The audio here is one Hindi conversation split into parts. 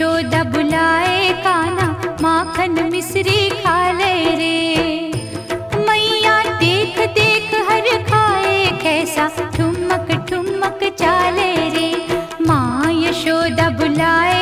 यशोदा बुलाए काना माखन मिश्री खा ले रे। मैया देख देख हर खाए कैसा ठुमक ठुमक चाले रे। माँ यशोदा बुलाए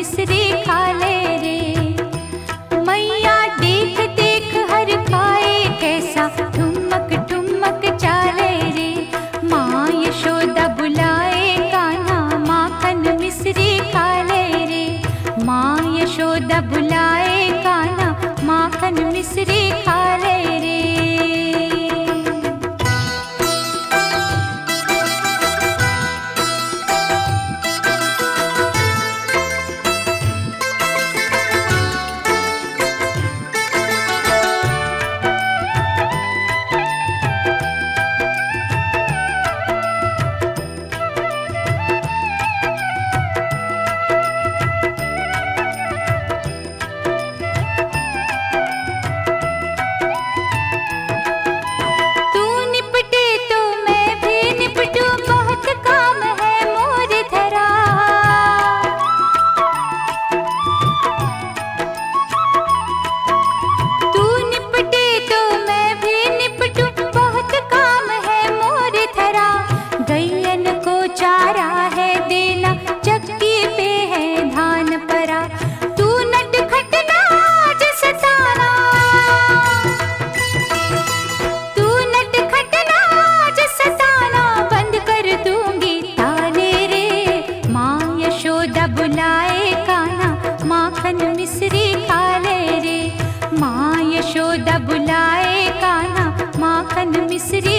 मिसरी खा ले रे। मैया देख देख हर पाए कैसा ठुमक ठुमक चाले रे। माँ यशोदा बुलाए, कान्हा माखन मिसरी खा ले रे। माँ यशोदा बुलाए, कान्हा माखन मिसरी खा यशोदा बुलाए काना माखन मिश्री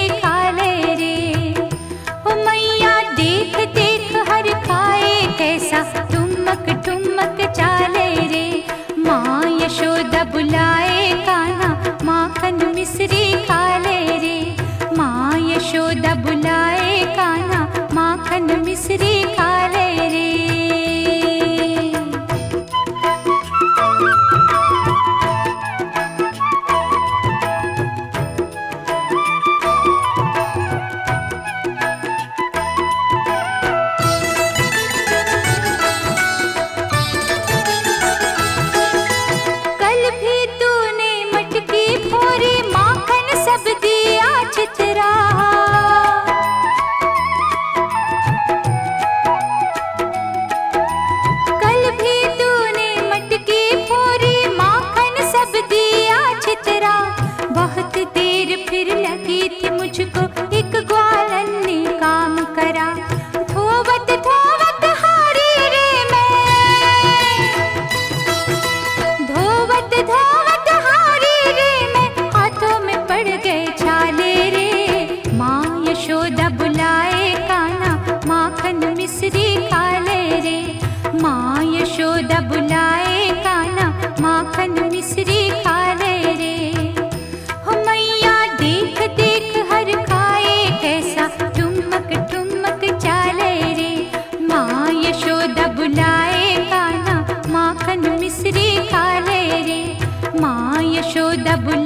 मुझको दबुल